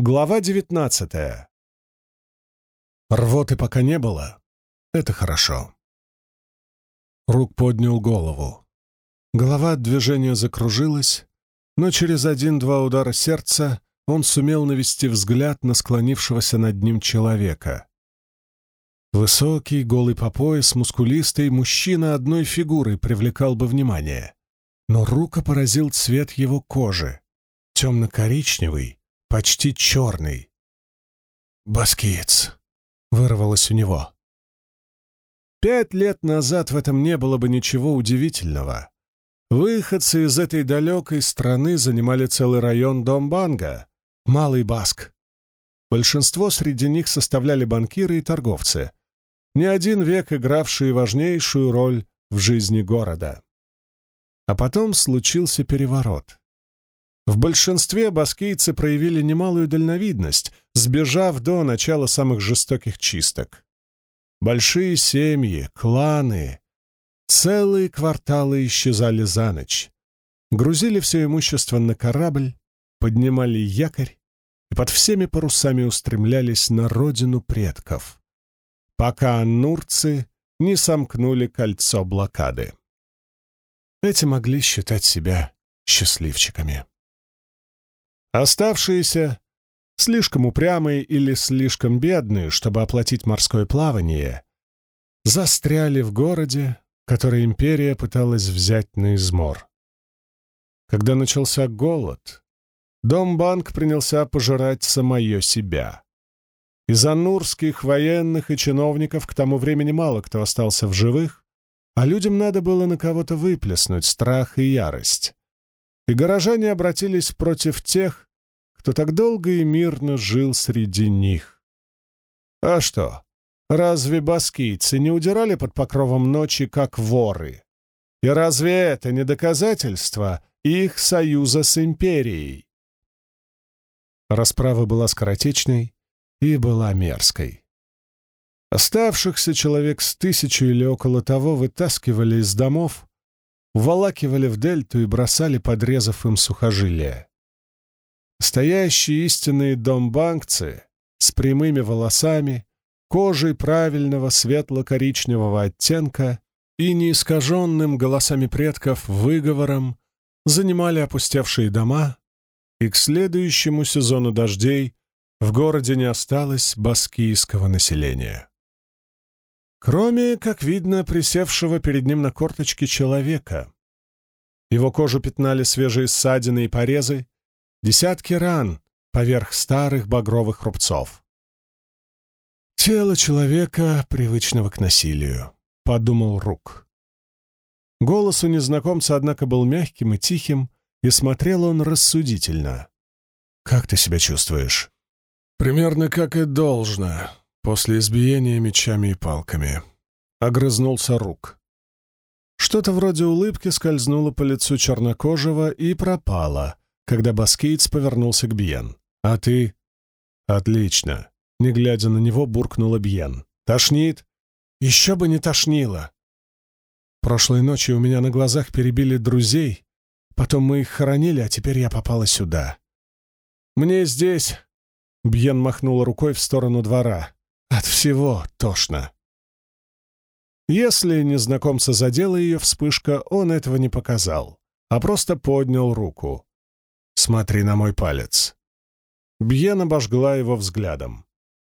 Глава девятнадцатая. Рвоты пока не было. Это хорошо. Рук поднял голову. Голова от движения закружилась, но через один-два удара сердца он сумел навести взгляд на склонившегося над ним человека. Высокий, голый по пояс, мускулистый мужчина одной фигурой привлекал бы внимание. Но Рука поразил цвет его кожи. Темно-коричневый, почти черный. «Баскиец!» — вырвалось у него. Пять лет назад в этом не было бы ничего удивительного. Выходцы из этой далекой страны занимали целый район Домбанга, Малый Баск. Большинство среди них составляли банкиры и торговцы, не один век игравшие важнейшую роль в жизни города. А потом случился переворот. В большинстве баскийцы проявили немалую дальновидность, сбежав до начала самых жестоких чисток. Большие семьи, кланы, целые кварталы исчезали за ночь, грузили все имущество на корабль, поднимали якорь и под всеми парусами устремлялись на родину предков, пока аннурцы не сомкнули кольцо блокады. Эти могли считать себя счастливчиками. Оставшиеся, слишком упрямые или слишком бедные, чтобы оплатить морское плавание, застряли в городе, который империя пыталась взять на измор. Когда начался голод, Домбанк принялся пожирать самое себя. Из анурских военных и чиновников к тому времени мало кто остался в живых, а людям надо было на кого-то выплеснуть страх и ярость и горожане обратились против тех, кто так долго и мирно жил среди них. А что, разве баскийцы не удирали под покровом ночи, как воры? И разве это не доказательство их союза с империей? Расправа была скоротечной и была мерзкой. Оставшихся человек с тысячу или около того вытаскивали из домов, уволакивали в дельту и бросали, подрезав им сухожилия. Стоящие истинные домбанкцы с прямыми волосами, кожей правильного светло-коричневого оттенка и неискаженным голосами предков выговором занимали опустевшие дома, и к следующему сезону дождей в городе не осталось баскийского населения. Кроме, как видно, присевшего перед ним на корточке человека. Его кожу пятнали свежие ссадины и порезы, десятки ран поверх старых багровых рубцов. «Тело человека, привычного к насилию», — подумал Рук. Голос у незнакомца, однако, был мягким и тихим, и смотрел он рассудительно. «Как ты себя чувствуешь?» «Примерно как и должно», после избиения мечами и палками. Огрызнулся рук. Что-то вроде улыбки скользнуло по лицу чернокожего и пропало, когда баскиец повернулся к Бьен. «А ты?» «Отлично!» Не глядя на него, буркнула Бьен. «Тошнит?» «Еще бы не тошнило!» Прошлой ночью у меня на глазах перебили друзей, потом мы их хоронили, а теперь я попала сюда. Мне здесь...» Бьен махнула рукой в сторону двора. От всего тошно. Если незнакомца задела ее вспышка, он этого не показал, а просто поднял руку. «Смотри на мой палец». Бьен обожгла его взглядом.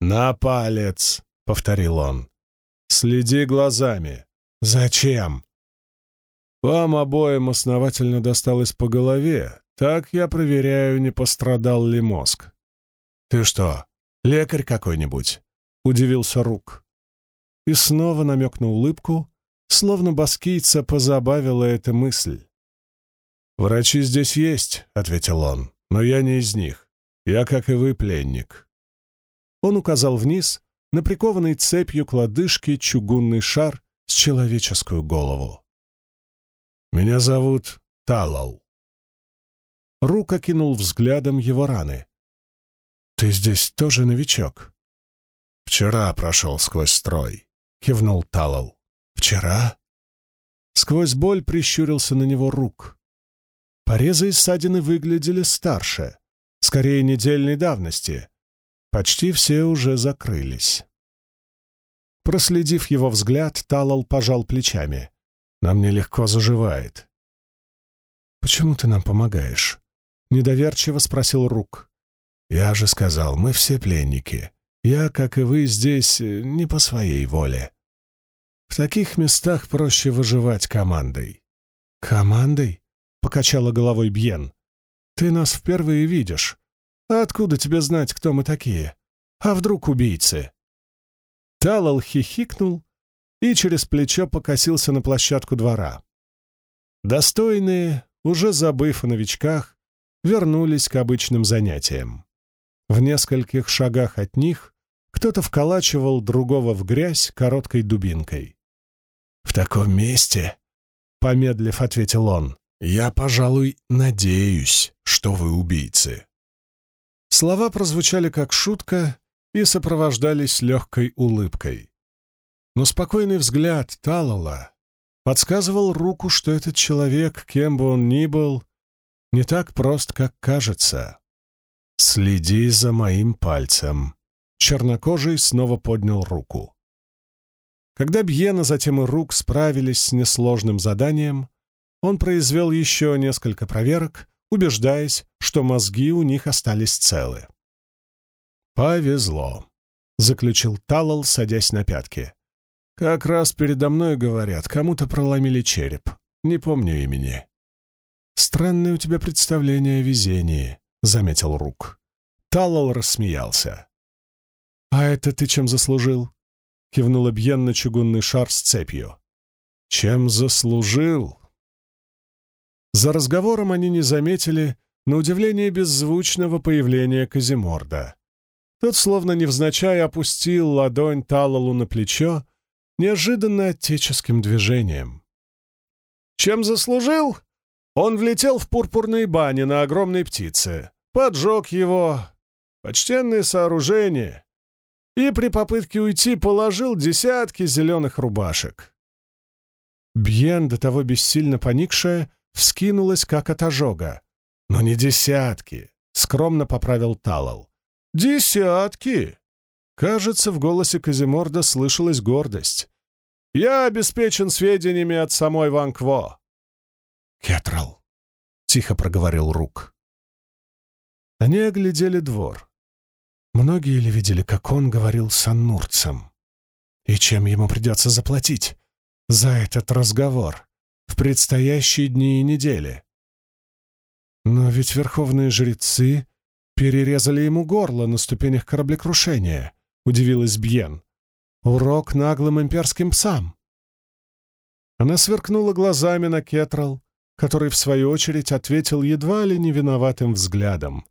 «На палец!» — повторил он. «Следи глазами». «Зачем?» «Вам обоим основательно досталось по голове. Так я проверяю, не пострадал ли мозг». «Ты что, лекарь какой-нибудь?» — удивился Рук. И снова намек на улыбку, словно баскийца позабавила эта мысль. «Врачи здесь есть», — ответил он, — «но я не из них. Я, как и вы, пленник». Он указал вниз на прикованный цепью к лодыжке чугунный шар с человеческую голову. «Меня зовут Талал». Рук окинул взглядом его раны. «Ты здесь тоже новичок?» «Вчера прошел сквозь строй», — кивнул Талал. «Вчера?» Сквозь боль прищурился на него рук. Порезы и ссадины выглядели старше. скорее недельной давности. Почти все уже закрылись. Проследив его взгляд, Талал пожал плечами. «Нам нелегко заживает». «Почему ты нам помогаешь?» — недоверчиво спросил Рук. «Я же сказал, мы все пленники. Я, как и вы, здесь э, не по своей воле. В таких местах проще выживать командой». «Командой?» — покачала головой Бьен. «Ты нас впервые видишь. А откуда тебе знать, кто мы такие? А вдруг убийцы?» Талал хихикнул и через плечо покосился на площадку двора. Достойные, уже забыв о новичках, вернулись к обычным занятиям. В нескольких шагах от них кто-то вколачивал другого в грязь короткой дубинкой. «В таком месте», — помедлив ответил он, — «я, пожалуй, надеюсь, что вы убийцы». Слова прозвучали как шутка, и сопровождались легкой улыбкой. Но спокойный взгляд Талала подсказывал руку, что этот человек, кем бы он ни был, не так прост, как кажется. «Следи за моим пальцем». Чернокожий снова поднял руку. Когда Бьена, затем и Рук справились с несложным заданием, он произвел еще несколько проверок, убеждаясь, что мозги у них остались целы. «Повезло», — заключил Талал, садясь на пятки. «Как раз передо мной говорят, кому-то проломили череп. Не помню имени». «Странное у тебя представление о везении», — заметил Рук. Талал рассмеялся. «А это ты чем заслужил?» — кивнула Бьен на чугунный шар с цепью. «Чем заслужил?» За разговором они не заметили, на удивление беззвучного появления Казиморда. Тот словно невзначай опустил ладонь Талалу на плечо неожиданно отеческим движением. Чем заслужил? Он влетел в пурпурные бани на огромной птице, поджег его, почтенное сооружение, и при попытке уйти положил десятки зеленых рубашек. Бьен, до того бессильно поникшая, вскинулась, как от ожога. «Но не десятки», — скромно поправил Талал. «Десятки!» Кажется, в голосе Казиморда слышалась гордость. «Я обеспечен сведениями от самой Ван Кво». «Кетрал», — тихо проговорил Рук. Они оглядели двор. Многие ли видели, как он говорил с аннурцем? И чем ему придется заплатить за этот разговор в предстоящие дни и недели? Но ведь верховные жрецы перерезали ему горло на ступенях кораблекрушения», — удивилась Бьен. «Урок наглым имперским псам». Она сверкнула глазами на Кетрал, который, в свою очередь, ответил едва ли не виноватым взглядом.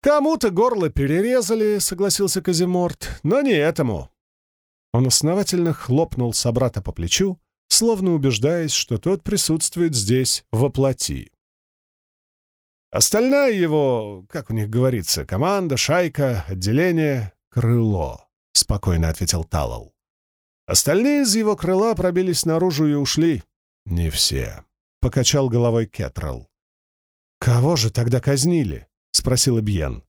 «Кому-то горло перерезали», — согласился Казиморт, — «но не этому». Он основательно хлопнул собрата по плечу, словно убеждаясь, что тот присутствует здесь во плоти. Остальная его, как у них говорится, команда, шайка, отделение, крыло, — спокойно ответил Талал. Остальные из его крыла пробились наружу и ушли. Не все, — покачал головой Кетрал. «Кого же тогда казнили?» — спросил Бьен.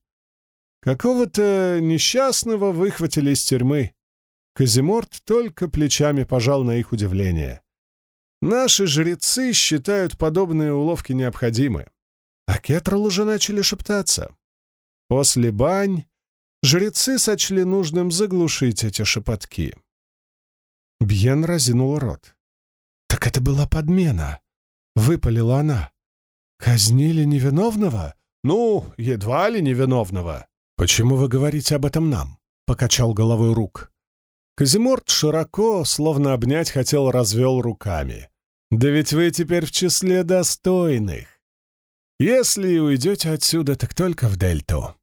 «Какого-то несчастного выхватили из тюрьмы». Казиморт только плечами пожал на их удивление. «Наши жрецы считают подобные уловки необходимы. А Кетрал уже начали шептаться. После бань жрецы сочли нужным заглушить эти шепотки. Бьен разинул рот. «Так это была подмена!» — выпалила она. «Казнили невиновного? Ну, едва ли невиновного!» «Почему вы говорите об этом нам?» — покачал головой рук. Казиморт широко, словно обнять хотел, развел руками. «Да ведь вы теперь в числе достойных. Если уйдете отсюда, так только в Дельту.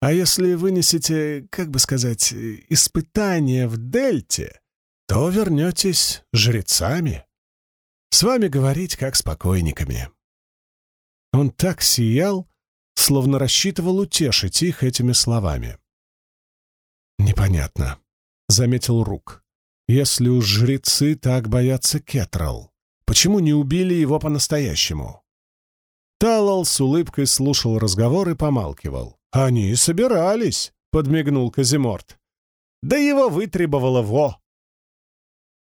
А если вынесете, как бы сказать, испытание в Дельте, то вернетесь жрецами. С вами говорить, как с покойниками. Он так сиял, словно рассчитывал утешить их этими словами. «Непонятно», — заметил Рук. «Если уж жрецы так боятся Кетрал, почему не убили его по-настоящему?» Талал с улыбкой слушал разговор и помалкивал. «Они собирались», — подмигнул Казиморт. «Да его вытребовало Во».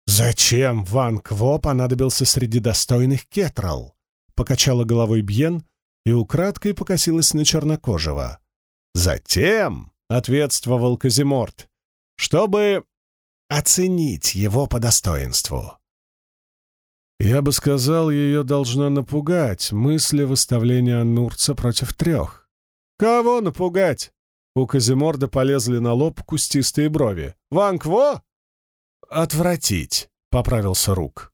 «Зачем Ван Кво понадобился среди достойных Кетрал?» — покачала головой Бьен и украдкой покосилась на чернокожего. «Затем», — ответствовал Казиморт, — «чтобы оценить его по достоинству». Я бы сказал, ее должна напугать мысль выставления Нурца против трех. «Кого напугать?» У Казиморда полезли на лоб кустистые брови. «Ван Кво?» «Отвратить», — поправился Рук.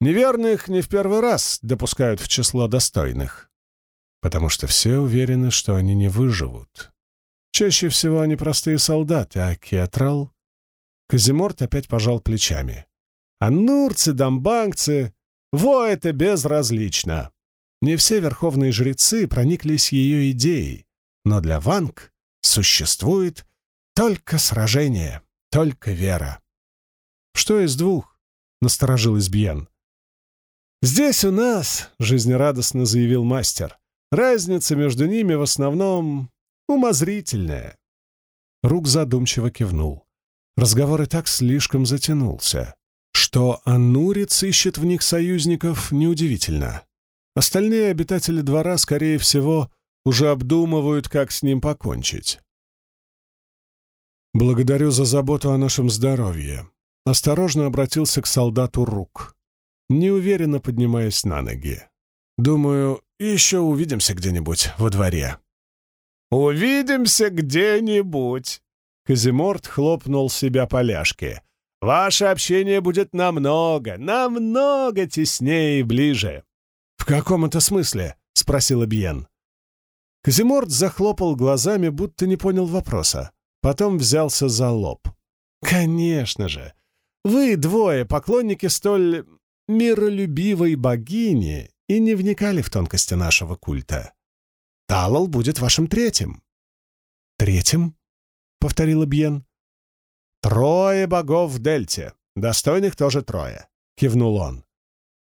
Неверных не в первый раз допускают в число достойных, потому что все уверены, что они не выживут. Чаще всего они простые солдаты, а Кетрал... Казиморт опять пожал плечами. А нурцы, дамбангцы — во это безразлично. Не все верховные жрецы прониклись ее идеей, но для Ванг существует только сражение, только вера. «Что из двух?» — насторожилась Бьен. «Здесь у нас», — жизнерадостно заявил мастер, «разница между ними в основном умозрительная». Рук задумчиво кивнул. Разговор и так слишком затянулся. Что Аннурец ищет в них союзников, неудивительно. Остальные обитатели двора, скорее всего, уже обдумывают, как с ним покончить. «Благодарю за заботу о нашем здоровье», — осторожно обратился к солдату Рук неуверенно поднимаясь на ноги. «Думаю, еще увидимся где-нибудь во дворе». «Увидимся где-нибудь!» Казиморт хлопнул себя по ляжке. «Ваше общение будет намного, намного теснее и ближе». «В каком это смысле?» — спросил Бьен. Казиморт захлопал глазами, будто не понял вопроса. Потом взялся за лоб. «Конечно же! Вы двое поклонники столь миролюбивой богини и не вникали в тонкости нашего культа. Талал будет вашим третьим». «Третьим?» — повторила Бьен. «Трое богов в Дельте. Достойных тоже трое», — кивнул он.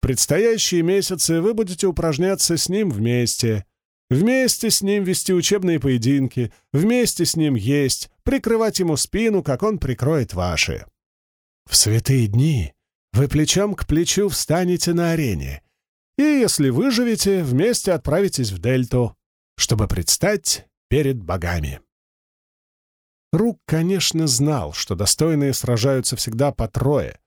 «Предстоящие месяцы вы будете упражняться с ним вместе, вместе с ним вести учебные поединки, вместе с ним есть, прикрывать ему спину, как он прикроет ваши. В святые дни вы плечом к плечу встанете на арене, и, если выживете, вместе отправитесь в Дельту, чтобы предстать перед богами. Рук, конечно, знал, что достойные сражаются всегда по трое.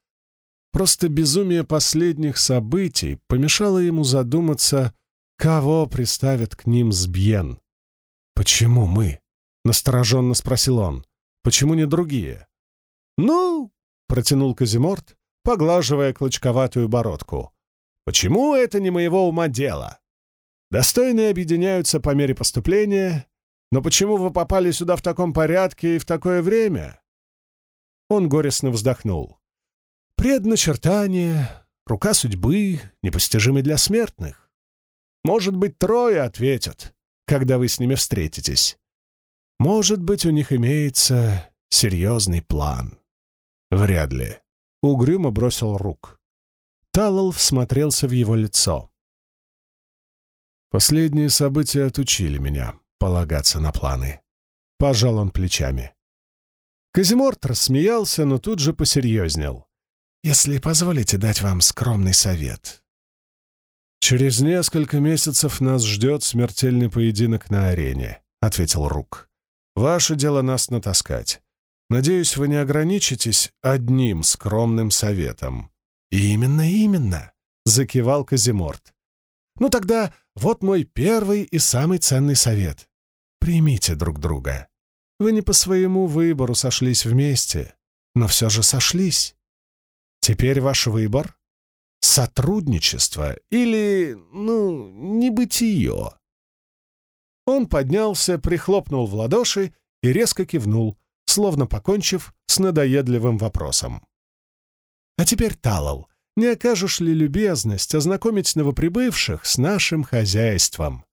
Просто безумие последних событий помешало ему задуматься, кого приставят к ним Сбьен. «Почему мы?» — настороженно спросил он. «Почему не другие?» «Ну», — протянул Казиморт, поглаживая клочковатую бородку. «Почему это не моего ума дело? Достойные объединяются по мере поступления, но почему вы попали сюда в таком порядке и в такое время?» Он горестно вздохнул. «Предначертание, рука судьбы, непостижимы для смертных. Может быть, трое ответят, когда вы с ними встретитесь. Может быть, у них имеется серьезный план. Вряд ли угрюмо бросил рук. Талал всмотрелся в его лицо. Последние события отучили меня полагаться на планы. Пожал он плечами. Казиморт рассмеялся, но тут же посерьезнел. «Если позволите дать вам скромный совет». «Через несколько месяцев нас ждет смертельный поединок на арене», — ответил Рук. «Ваше дело нас натаскать. Надеюсь, вы не ограничитесь одним скромным советом». «Именно, именно», — закивал Казиморт. «Ну тогда вот мой первый и самый ценный совет. Примите друг друга. Вы не по своему выбору сошлись вместе, но все же сошлись. Теперь ваш выбор — сотрудничество или, ну, небытие». Он поднялся, прихлопнул в ладоши и резко кивнул, словно покончив с надоедливым вопросом. «А теперь, Талал, не окажешь ли любезность ознакомить новоприбывших с нашим хозяйством?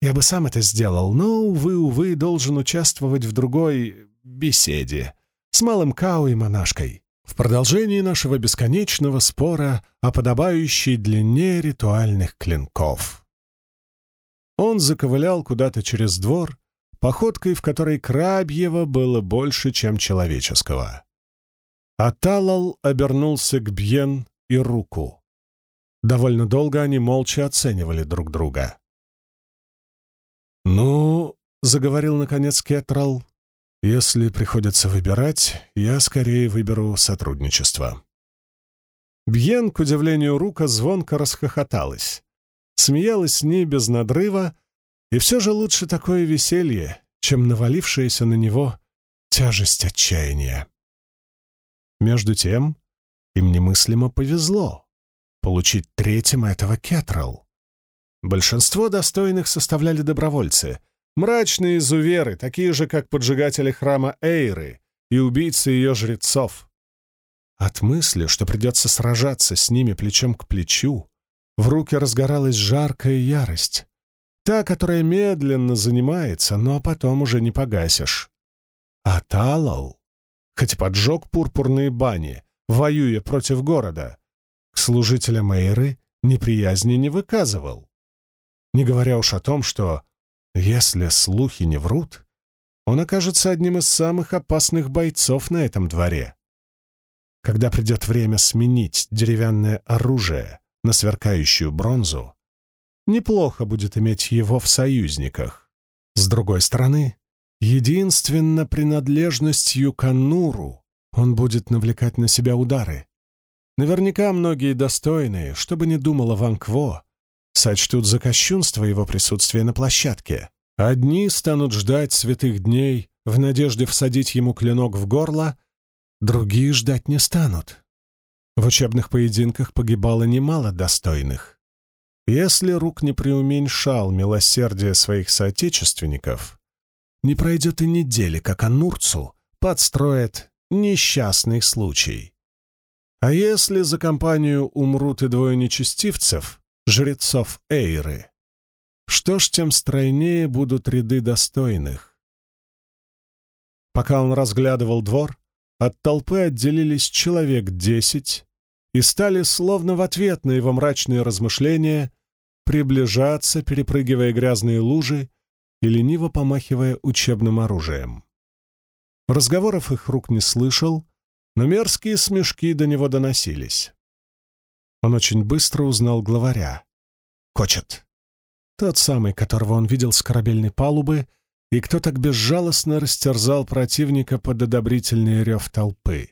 Я бы сам это сделал, но, увы, увы, должен участвовать в другой беседе с малым Кау и монашкой в продолжении нашего бесконечного спора о подобающей длине ритуальных клинков». он заковылял куда-то через двор, походкой, в которой крабьего было больше, чем человеческого. А Талал обернулся к Бьен и руку. Довольно долго они молча оценивали друг друга. «Ну, — заговорил наконец Кетрал, — если приходится выбирать, я скорее выберу сотрудничество». Бьен, к удивлению Рука, звонко расхохоталась. Смеялась не без надрыва, и все же лучше такое веселье, чем навалившаяся на него тяжесть отчаяния. Между тем, им немыслимо повезло получить третьим этого Кетрал. Большинство достойных составляли добровольцы, мрачные изуверы, такие же, как поджигатели храма Эйры и убийцы ее жрецов. От мысли, что придется сражаться с ними плечом к плечу, в руки разгоралась жаркая ярость, та, которая медленно занимается, но потом уже не погасишь. А Талал, хоть поджег пурпурные бани, воюя против города, к служителям Эйры неприязни не выказывал. Не говоря уж о том, что, если слухи не врут, он окажется одним из самых опасных бойцов на этом дворе. Когда придет время сменить деревянное оружие на сверкающую бронзу, неплохо будет иметь его в союзниках. С другой стороны, единственно принадлежностью к он будет навлекать на себя удары. Наверняка многие достойные, чтобы не думала Ван Кво, сочтут за кощунство его присутствия на площадке. Одни станут ждать святых дней в надежде всадить ему клинок в горло, Другие ждать не станут. В учебных поединках погибало немало достойных. Если Рук не преуменьшал милосердие своих соотечественников, не пройдет и недели, как Анурцу подстроят несчастный случай. А если за компанию умрут и двое нечестивцев, жрецов Эйры, что ж, тем стройнее будут ряды достойных. Пока он разглядывал двор, от толпы отделились человек десять и стали, словно в ответ на его мрачные размышления, приближаться, перепрыгивая грязные лужи и лениво помахивая учебным оружием. Разговоров их рук не слышал, но мерзкие смешки до него доносились. Он очень быстро узнал главаря. Кочет. Тот самый, которого он видел с корабельной палубы и кто так безжалостно растерзал противника под одобрительный рев толпы.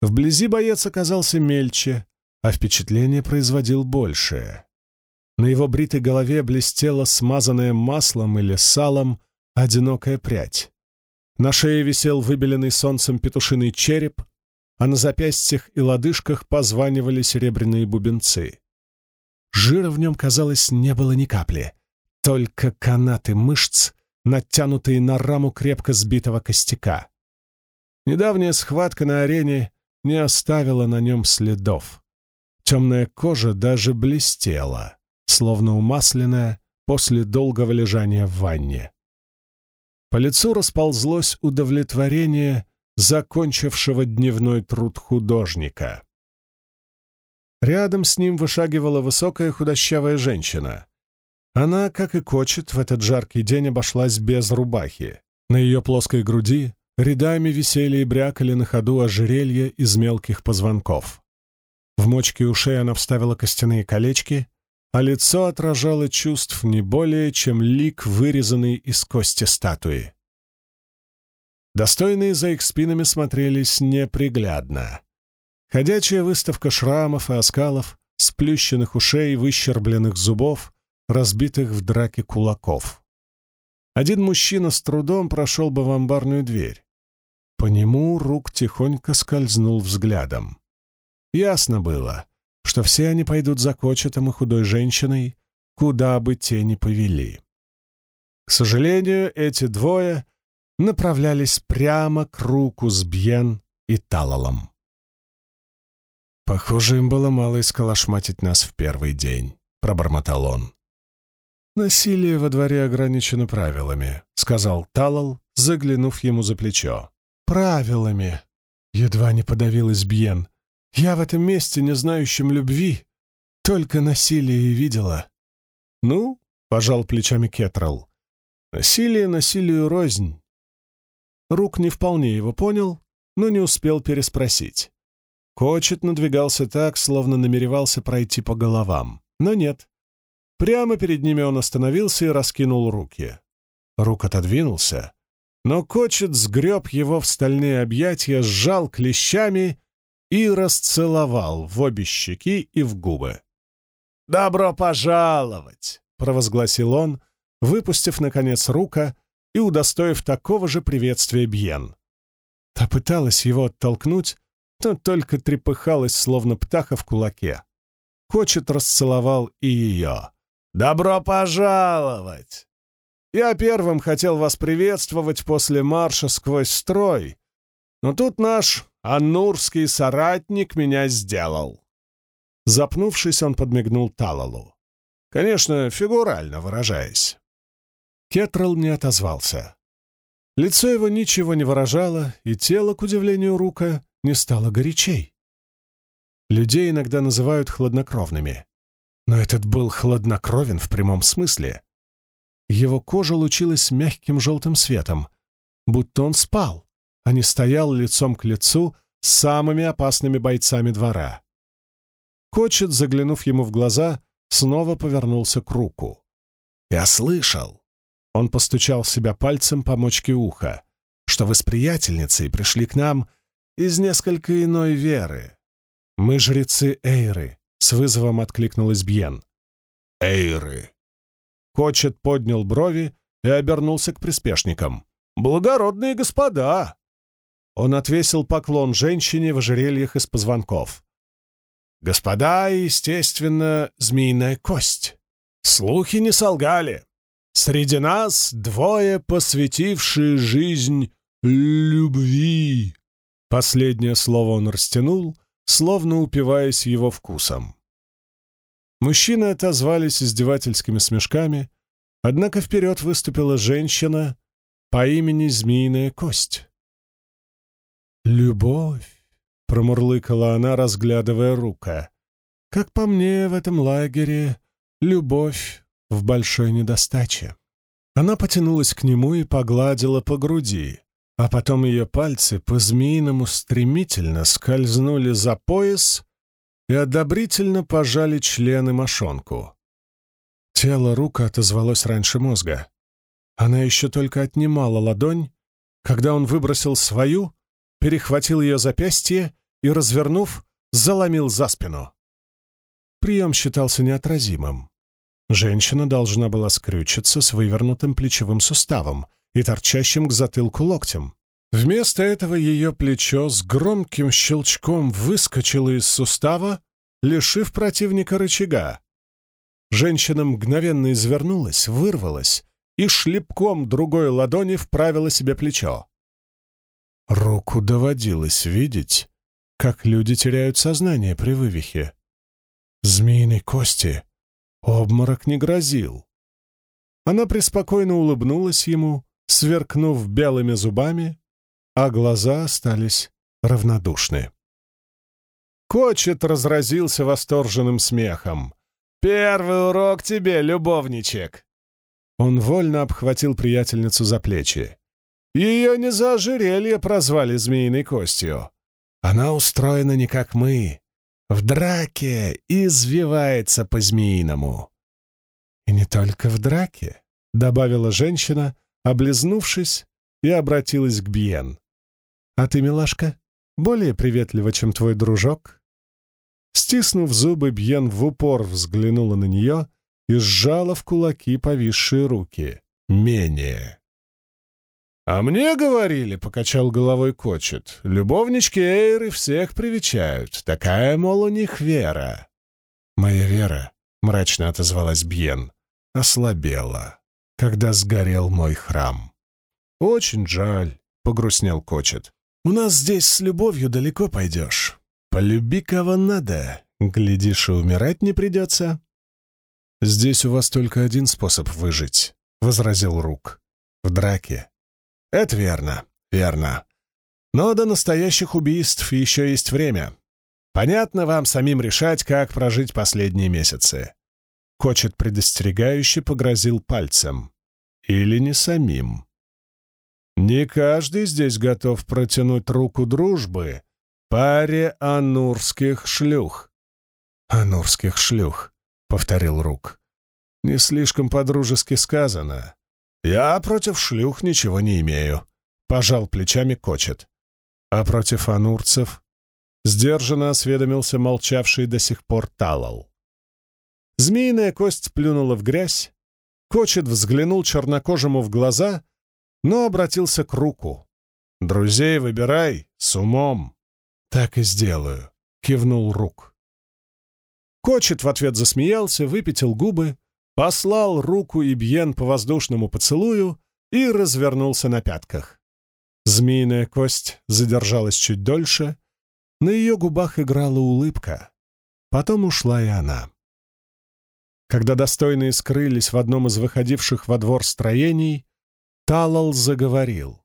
Вблизи боец оказался мельче, а впечатление производил большее. На его бритой голове блестела смазанная маслом или салом одинокая прядь. На шее висел выбеленный солнцем петушиный череп, а на запястьях и лодыжках позванивали серебряные бубенцы. Жира в нем, казалось, не было ни капли — только канаты мышц, натянутые на раму крепко сбитого костяка. Недавняя схватка на арене не оставила на нем следов. Темная кожа даже блестела, словно умасленная после долгого лежания в ванне. По лицу расползлось удовлетворение закончившего дневной труд художника. Рядом с ним вышагивала высокая худощавая женщина. Она, как и кочет, в этот жаркий день обошлась без рубахи. На ее плоской груди рядами висели и брякали на ходу ожерелья из мелких позвонков. В мочке ушей она вставила костяные колечки, а лицо отражало чувств не более, чем лик, вырезанный из кости статуи. Достойные за их спинами смотрелись неприглядно. Ходячая выставка шрамов и оскалов, сплющенных ушей, выщербленных зубов — разбитых в драке кулаков. Один мужчина с трудом прошел бы в амбарную дверь. По нему рук тихонько скользнул взглядом. Ясно было, что все они пойдут за кочетом и худой женщиной, куда бы те ни повели. К сожалению, эти двое направлялись прямо к руку с Бьен и Талалом. «Похоже, им было мало исколошматить нас в первый день», — пробормотал он. «Насилие во дворе ограничено правилами», — сказал Талал, заглянув ему за плечо. «Правилами!» — едва не подавилась Бьен. «Я в этом месте, не знающем любви, только насилие и видела». «Ну, пожал плечами Кетрал. Насилие насилию рознь. Рук не вполне его понял, но не успел переспросить. Кочет надвигался так, словно намеревался пройти по головам. Но нет. Прямо перед ними он остановился и раскинул руки. Рук отодвинулся, но Кочет сгреб его в стальные объятия, сжал клещами и расцеловал в обе щеки и в губы. «Добро пожаловать!» — провозгласил он, выпустив, наконец, рука и удостоив такого же приветствия Бьен. Та пыталась его оттолкнуть, но только трепыхалась, словно птаха в кулаке. Кочет расцеловал и ее. «Добро пожаловать! Я первым хотел вас приветствовать после марша сквозь строй, но тут наш аннурский соратник меня сделал». Запнувшись, он подмигнул Талалу. Конечно, фигурально выражаясь. Кетрал не отозвался. Лицо его ничего не выражало, и тело, к удивлению Рука, не стало горячей. Людей иногда называют хладнокровными. Но этот был хладнокровен в прямом смысле. Его кожа лучилась мягким желтым светом, будто он спал, а не стоял лицом к лицу с самыми опасными бойцами двора. Кочет, заглянув ему в глаза, снова повернулся к руку. «Я слышал!» Он постучал себя пальцем по мочке уха, что вы с приятельницей пришли к нам из несколько иной веры. Мы жрецы Эйры, с вызовом откликнулась Бьен. Эйры. Кочет поднял брови и обернулся к приспешникам. «Благородные господа!» Он отвесил поклон женщине в ожерельях из позвонков. «Господа, естественно, змеиная кость. Слухи не солгали. Среди нас двое, посвятившие жизнь любви». Последнее слово он растянул, словно упиваясь его вкусом. Мужчины отозвались издевательскими смешками, однако вперед выступила женщина по имени Змеиная Кость. «Любовь!» — промурлыкала она, разглядывая рука. «Как по мне, в этом лагере любовь в большой недостаче». Она потянулась к нему и погладила по груди, а потом ее пальцы по-змеиному стремительно скользнули за пояс и одобрительно пожали члены мошонку. Тело рука отозвалось раньше мозга. Она еще только отнимала ладонь, когда он выбросил свою, перехватил ее запястье и, развернув, заломил за спину. Прием считался неотразимым. Женщина должна была скрючиться с вывернутым плечевым суставом — и торчащим к затылку локтем. Вместо этого ее плечо с громким щелчком выскочило из сустава, лишив противника рычага. Женщина мгновенно извернулась, вырвалась и шлепком другой ладони вправила себе плечо. Руку доводилось видеть, как люди теряют сознание при вывихе. Змеиной кости обморок не грозил. Она преспокойно улыбнулась ему, сверкнув белыми зубами, а глаза остались равнодушны. Кочет разразился восторженным смехом. «Первый урок тебе, любовничек!» Он вольно обхватил приятельницу за плечи. Ее не за ожерелье прозвали змеиной костью. Она устроена не как мы. В драке извивается по-змеиному. «И не только в драке», — добавила женщина, облизнувшись, и обратилась к Бьен. «А ты, милашка, более приветлива, чем твой дружок?» Стиснув зубы, Бьен в упор взглянула на нее и сжала в кулаки повисшие руки. «Менее». «А мне говорили», — покачал головой Кочет, — «любовнички Эйры всех привечают. Такая, мол, у них вера». «Моя вера», — мрачно отозвалась Бьен, — ослабела когда сгорел мой храм. «Очень жаль», — погрустнел Кочет. «У нас здесь с любовью далеко пойдешь. Полюби кого надо, глядишь, и умирать не придется». «Здесь у вас только один способ выжить», — возразил Рук. «В драке». «Это верно, верно. Но до настоящих убийств еще есть время. Понятно вам самим решать, как прожить последние месяцы. Кочет предостерегающе погрозил пальцем. Или не самим. Не каждый здесь готов протянуть руку дружбы паре анурских шлюх. «Анурских шлюх», — повторил Рук. «Не слишком подружески сказано. Я против шлюх ничего не имею», — пожал плечами Кочет. «А против анурцев?» — сдержанно осведомился молчавший до сих пор Талал. Змеиная кость плюнула в грязь. Кочет взглянул чернокожему в глаза но обратился к руку. «Друзей выбирай с умом». «Так и сделаю», — кивнул рук. Кочет в ответ засмеялся, выпятил губы, послал руку и Бьен по воздушному поцелую и развернулся на пятках. Змеиная кость задержалась чуть дольше, на ее губах играла улыбка. Потом ушла и она. Когда достойные скрылись в одном из выходивших во двор строений, Талал заговорил.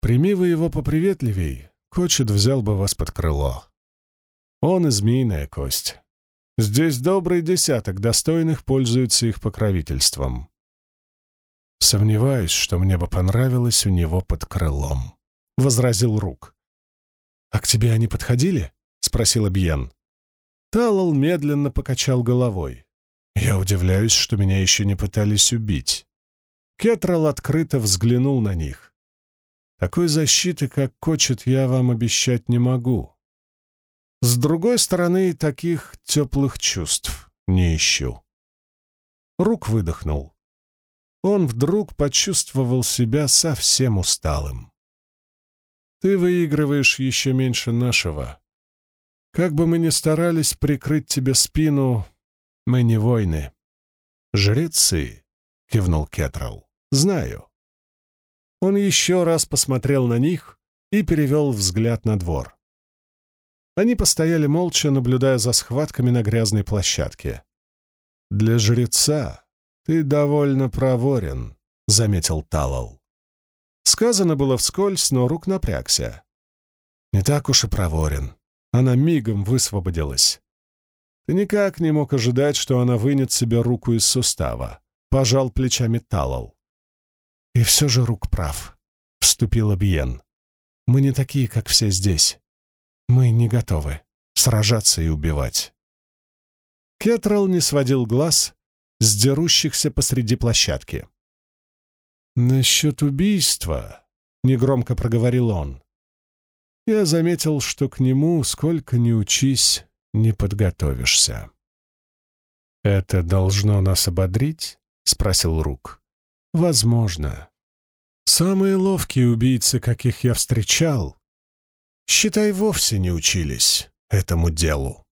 «Прими вы его поприветливей, Кочет взял бы вас под крыло. Он и змеиная кость. Здесь добрый десяток достойных пользуются их покровительством. Сомневаюсь, что мне бы понравилось у него под крылом», — возразил Рук. «А к тебе они подходили?» — спросил Бьен. Талал медленно покачал головой. «Я удивляюсь, что меня еще не пытались убить. Кетрал открыто взглянул на них. Такой защиты, как Кочет, я вам обещать не могу. С другой стороны, таких теплых чувств не ищу. Рук выдохнул. Он вдруг почувствовал себя совсем усталым. Ты выигрываешь еще меньше нашего. Как бы мы ни старались прикрыть тебе спину, мы не войны. Жрецы, — кивнул Кетрал. Знаю. Он еще раз посмотрел на них и перевел взгляд на двор. Они постояли молча, наблюдая за схватками на грязной площадке. «Для жреца ты довольно проворен», — заметил Талал. Сказано было вскользь, но рук напрягся. «Не так уж и проворен. Она мигом высвободилась. Ты никак не мог ожидать, что она вынет себе руку из сустава», — пожал плечами Талал. «И все же Рук прав», — вступила Бьен. «Мы не такие, как все здесь. Мы не готовы сражаться и убивать». Кетрал не сводил глаз с дерущихся посреди площадки. «Насчет убийства», — негромко проговорил он, — «я заметил, что к нему, сколько ни учись, не подготовишься». «Это должно нас ободрить?» — спросил Рук. Возможно. Самые ловкие убийцы, каких я встречал, считай, вовсе не учились этому делу.